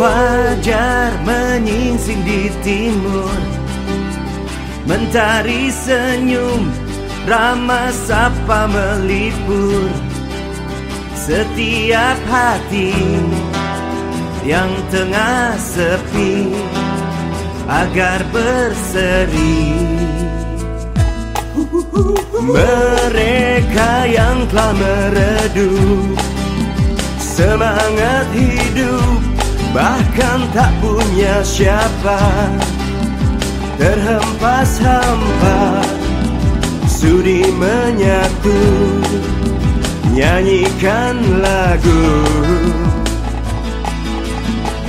Fajar menyingsing di timur. Mentari senyum Ramah sapa melipur. Setiap hati Yang tengah sepi Agar berseri. Mereka yang telah meredup Semangat hidup Bahkan tak punya siapa. Terhempas hampa Sudi menyatu. Nyanyikan lagu.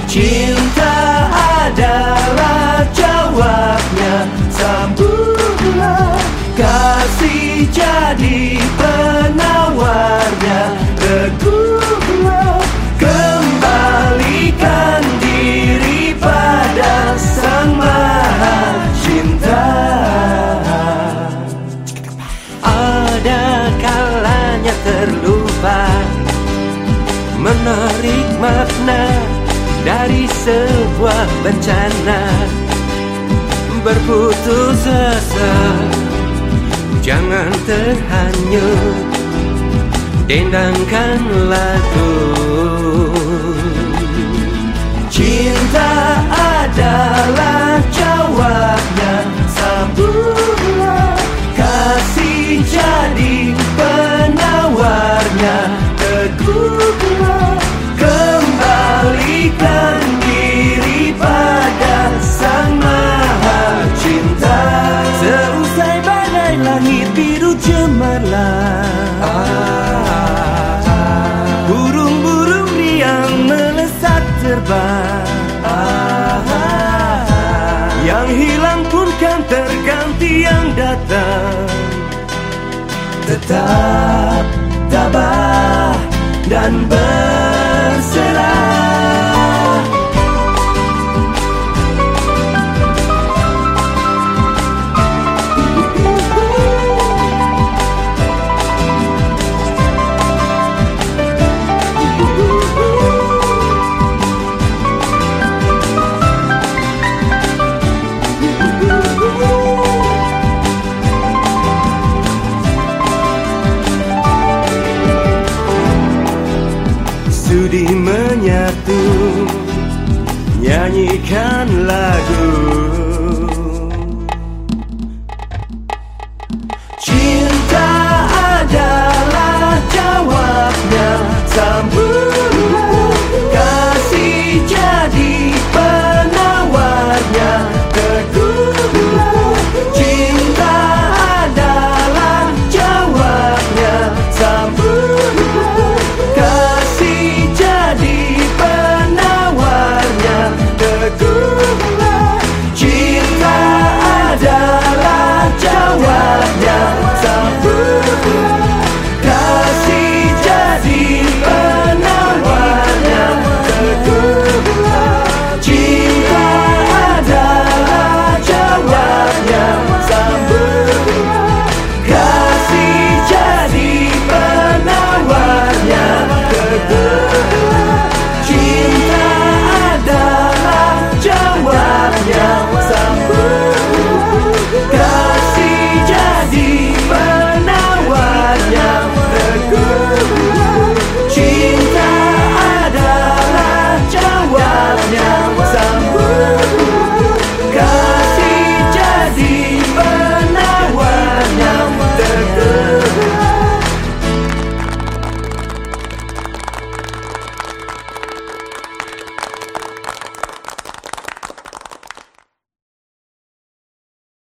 Cinta Menarik makna dari sebuah bencana. Berputus asa Jangan terhanyut Dendangkan lagu. Cinta Yang hilang pun kan terganti yang datang. Tetap tabah dan berserah Sudi menyatu. Nyanyikan lagu